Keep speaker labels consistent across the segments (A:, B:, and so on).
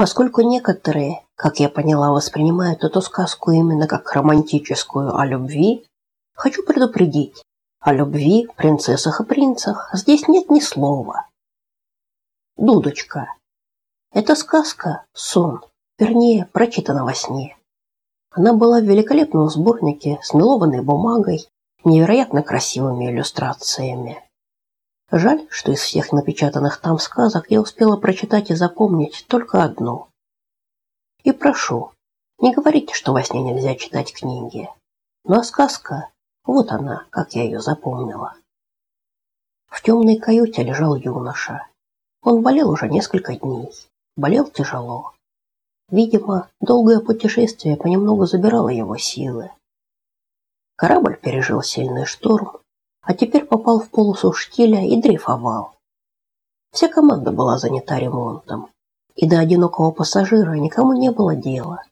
A: Поскольку некоторые, как я поняла, воспринимают эту сказку именно как романтическую о любви, хочу предупредить, о любви, принцессах и принцах здесь нет ни слова. Дудочка. Это сказка, сон, вернее, прочитана во сне. Она была в великолепном сборнике с мелованной бумагой, невероятно красивыми иллюстрациями. Жаль, что из всех напечатанных там сказок я успела прочитать и запомнить только одну. И прошу, не говорите, что во сне нельзя читать книги. Ну а сказка, вот она, как я ее запомнила. В темной каюте лежал юноша. Он болел уже несколько дней. Болел тяжело. Видимо, долгое путешествие понемногу забирало его силы. Корабль пережил сильный шторм, а теперь попал в полосу штиля и дрейфовал. Вся команда была занята ремонтом, и до одинокого пассажира никому не было дела.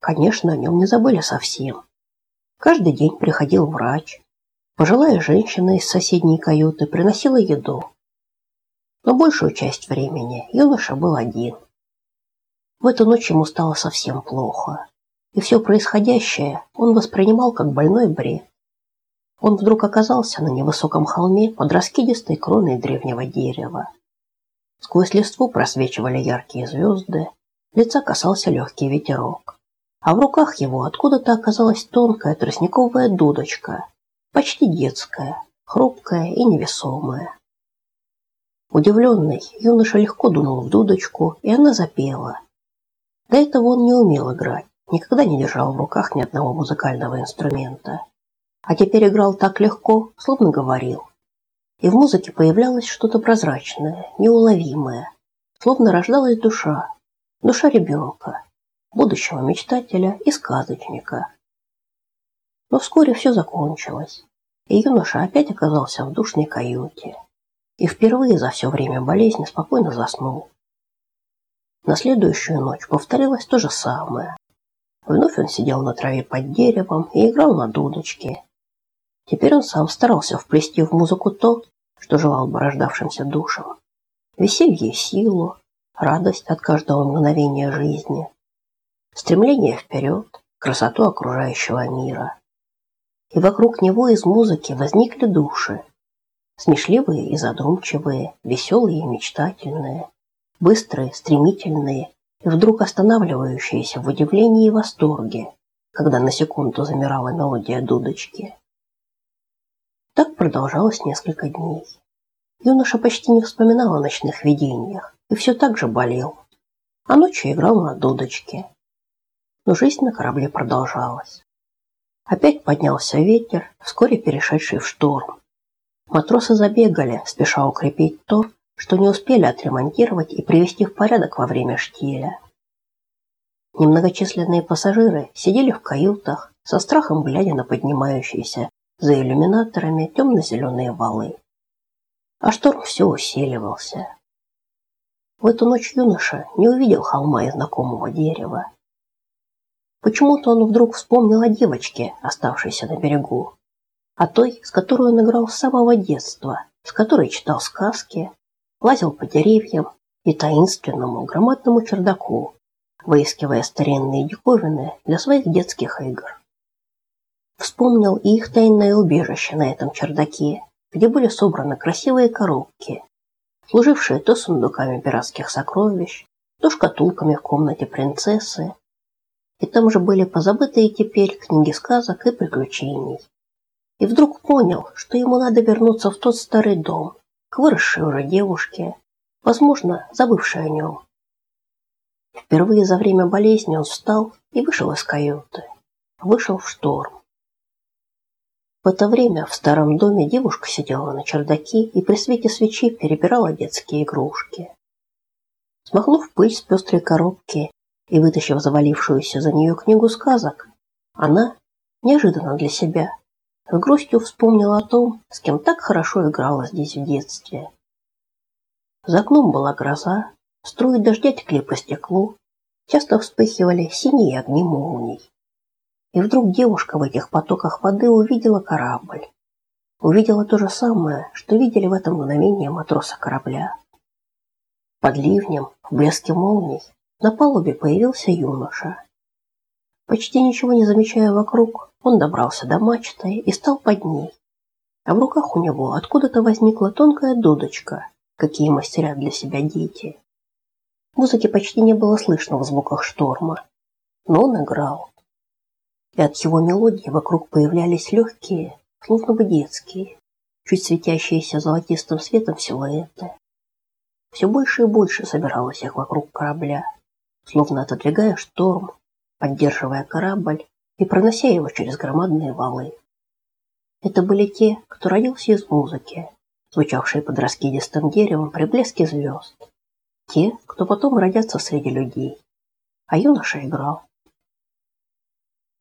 A: Конечно, о нем не забыли совсем. Каждый день приходил врач. Пожилая женщина из соседней каюты приносила еду. Но большую часть времени юноша был один. В эту ночь ему стало совсем плохо, и все происходящее он воспринимал как больной бред. Он вдруг оказался на невысоком холме под раскидистой кроной древнего дерева. Сквозь листву просвечивали яркие звезды, лица касался легкий ветерок. А в руках его откуда-то оказалась тонкая тростниковая дудочка, почти детская, хрупкая и невесомая. Удивленный, юноша легко дунул в дудочку, и она запела. До этого он не умел играть, никогда не держал в руках ни одного музыкального инструмента а теперь играл так легко, словно говорил. И в музыке появлялось что-то прозрачное, неуловимое, словно рождалась душа, душа ребенка, будущего мечтателя и сказочника. Но вскоре все закончилось, и юноша опять оказался в душной каюте и впервые за все время болезни спокойно заснул. На следующую ночь повторилось то же самое. Вновь он сидел на траве под деревом и играл на дудочке, Теперь он сам старался вплести в музыку то, что желал бы рождавшимся душам. Веселье, силу, радость от каждого мгновения жизни, стремление вперед, красоту окружающего мира. И вокруг него из музыки возникли души, смешливые и задумчивые, веселые и мечтательные, быстрые, стремительные и вдруг останавливающиеся в удивлении и восторге, когда на секунду замирала мелодия дудочки. Так продолжалось несколько дней. Юноша почти не вспоминал о ночных видениях и все так же болел, а ночью играл на дудочке. Но жизнь на корабле продолжалась. Опять поднялся ветер, вскоре перешедший в шторм. Матросы забегали, спеша укрепить то, что не успели отремонтировать и привести в порядок во время штиля. Немногочисленные пассажиры сидели в каютах, со страхом глядя на поднимающийся за иллюминаторами темно-зеленые валы. А шторм все усиливался. В эту ночь юноша не увидел холма и знакомого дерева. Почему-то он вдруг вспомнил о девочке, оставшейся на берегу, о той, с которой он играл с самого детства, с которой читал сказки, лазил по деревьям и таинственному громадному чердаку, выискивая старинные диковины для своих детских игр. Вспомнил и их тайное убежище на этом чердаке, где были собраны красивые коробки, служившие то сундуками пиратских сокровищ, то шкатулками в комнате принцессы. И там же были позабытые теперь книги сказок и приключений. И вдруг понял, что ему надо вернуться в тот старый дом, к выросшей уже девушке, возможно, забывшей о нем. Впервые за время болезни он встал и вышел из каюты. Вышел в шторм. В это время в старом доме девушка сидела на чердаке и при свете свечи перебирала детские игрушки. Смахнув пыль с пестрой коробки и вытащив завалившуюся за нее книгу сказок, она, неожиданно для себя, с грустью вспомнила о том, с кем так хорошо играла здесь в детстве. За окном была гроза, струи дождя текли по стеклу, часто вспыхивали синие огни молний. И вдруг девушка в этих потоках воды увидела корабль. Увидела то же самое, что видели в это мгновение матросы корабля. Под ливнем, в блеске молний, на палубе появился юноша. Почти ничего не замечая вокруг, он добрался до мачты и стал под ней. А в руках у него откуда-то возникла тонкая дудочка, какие мастерят для себя дети. Музыки почти не было слышно в звуках шторма, но он играл. И от его мелодии вокруг появлялись легкие, словно бы детские, чуть светящиеся золотистым светом силуэты. Все больше и больше собиралось их вокруг корабля, словно отодвигая шторм, поддерживая корабль и пронося его через громадные валы. Это были те, кто родился из музыки, звучавшие под раскидистым деревом при блеске звезд. Те, кто потом родятся среди людей. А юноша играл.